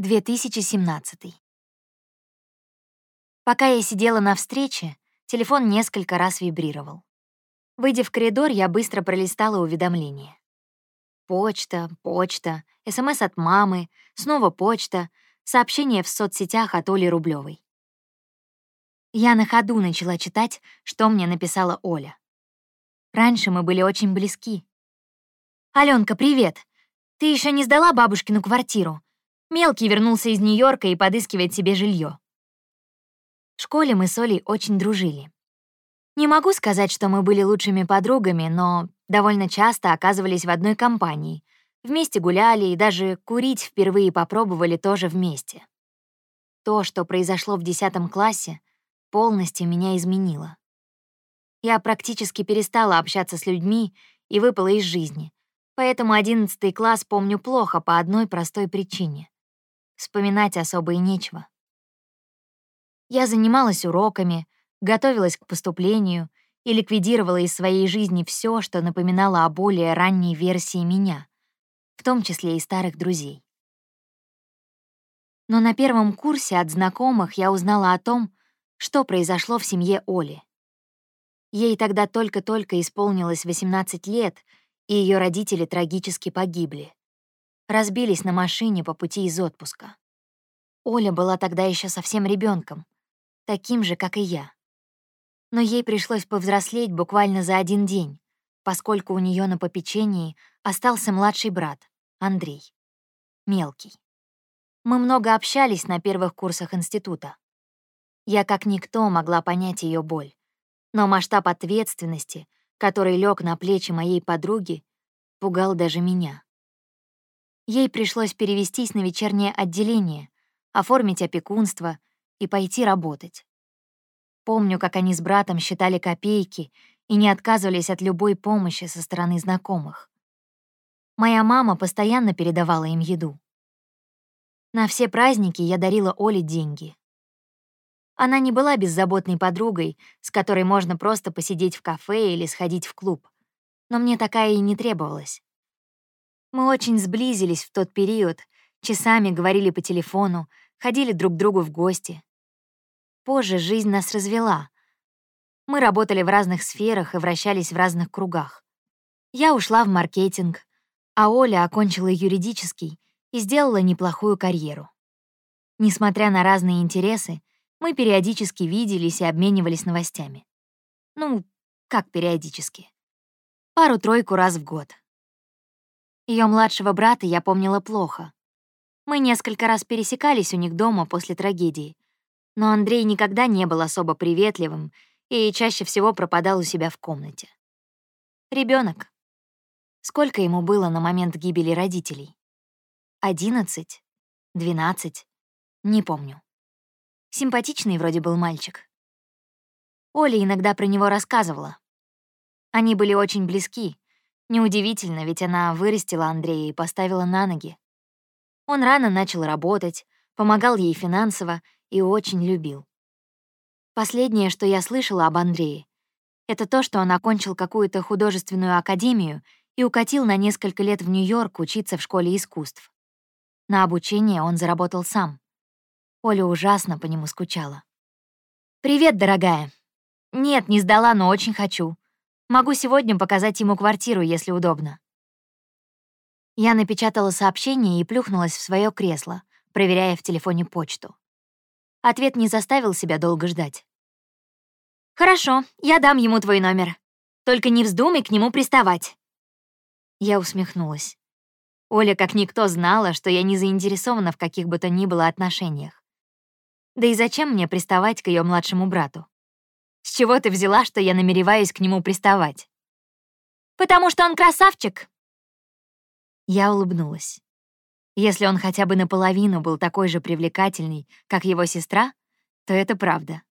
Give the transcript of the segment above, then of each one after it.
2017. Пока я сидела на встрече, телефон несколько раз вибрировал. Выйдя в коридор, я быстро пролистала уведомления. Почта, почта, СМС от мамы, снова почта, сообщение в соцсетях от Оли Рублевой. Я на ходу начала читать, что мне написала Оля. Раньше мы были очень близки. «Алёнка, привет! Ты еще не сдала бабушкину квартиру? Мелкий вернулся из Нью-Йорка и подыскивает себе жилье. В школе мы с Олей очень дружили. Не могу сказать, что мы были лучшими подругами, но довольно часто оказывались в одной компании, вместе гуляли и даже курить впервые попробовали тоже вместе. То, что произошло в 10 классе, полностью меня изменило. Я практически перестала общаться с людьми и выпала из жизни, поэтому 11 класс помню плохо по одной простой причине. Вспоминать особо и нечего. Я занималась уроками, готовилась к поступлению и ликвидировала из своей жизни все, что напоминало о более ранней версии меня, в том числе и старых друзей. Но на первом курсе от знакомых я узнала о том, что произошло в семье Оли. Ей тогда только-только исполнилось 18 лет, и ее родители трагически погибли разбились на машине по пути из отпуска. Оля была тогда еще совсем ребенком, таким же, как и я. Но ей пришлось повзрослеть буквально за один день, поскольку у нее на попечении остался младший брат, Андрей. Мелкий. Мы много общались на первых курсах института. Я как никто могла понять ее боль. Но масштаб ответственности, который лег на плечи моей подруги, пугал даже меня. Ей пришлось перевестись на вечернее отделение, оформить опекунство и пойти работать. Помню, как они с братом считали копейки и не отказывались от любой помощи со стороны знакомых. Моя мама постоянно передавала им еду. На все праздники я дарила Оле деньги. Она не была беззаботной подругой, с которой можно просто посидеть в кафе или сходить в клуб. Но мне такая и не требовалась. Мы очень сблизились в тот период, часами говорили по телефону, ходили друг к другу в гости. Позже жизнь нас развела. Мы работали в разных сферах и вращались в разных кругах. Я ушла в маркетинг, а Оля окончила юридический и сделала неплохую карьеру. Несмотря на разные интересы, мы периодически виделись и обменивались новостями. Ну, как периодически? Пару-тройку раз в год. Ее младшего брата я помнила плохо. Мы несколько раз пересекались у них дома после трагедии, но Андрей никогда не был особо приветливым и чаще всего пропадал у себя в комнате. Ребенок. Сколько ему было на момент гибели родителей? Одиннадцать? Двенадцать? Не помню. Симпатичный вроде был мальчик. Оля иногда про него рассказывала. Они были очень близки, Неудивительно, ведь она вырастила Андрея и поставила на ноги. Он рано начал работать, помогал ей финансово и очень любил. Последнее, что я слышала об Андрее, это то, что он окончил какую-то художественную академию и укатил на несколько лет в Нью-Йорк учиться в школе искусств. На обучение он заработал сам. Оля ужасно по нему скучала. «Привет, дорогая. Нет, не сдала, но очень хочу. Могу сегодня показать ему квартиру, если удобно». Я напечатала сообщение и плюхнулась в свое кресло, проверяя в телефоне почту. Ответ не заставил себя долго ждать. «Хорошо, я дам ему твой номер. Только не вздумай к нему приставать». Я усмехнулась. Оля как никто знала, что я не заинтересована в каких бы то ни было отношениях. Да и зачем мне приставать к ее младшему брату? С чего ты взяла, что я намереваюсь к нему приставать? Потому что он красавчик. Я улыбнулась. Если он хотя бы наполовину был такой же привлекательный, как его сестра, то это правда.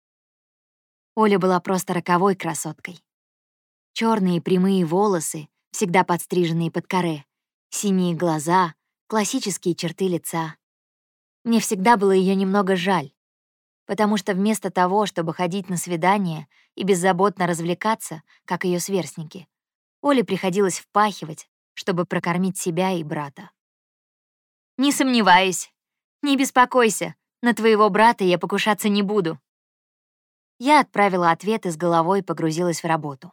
Оля была просто роковой красоткой. Черные прямые волосы, всегда подстриженные под коре, синие глаза, классические черты лица. Мне всегда было ее немного жаль, потому что вместо того, чтобы ходить на свидания и беззаботно развлекаться, как ее сверстники, Оле приходилось впахивать, чтобы прокормить себя и брата. «Не сомневаюсь. Не беспокойся, на твоего брата я покушаться не буду. Я отправила ответ и с головой погрузилась в работу.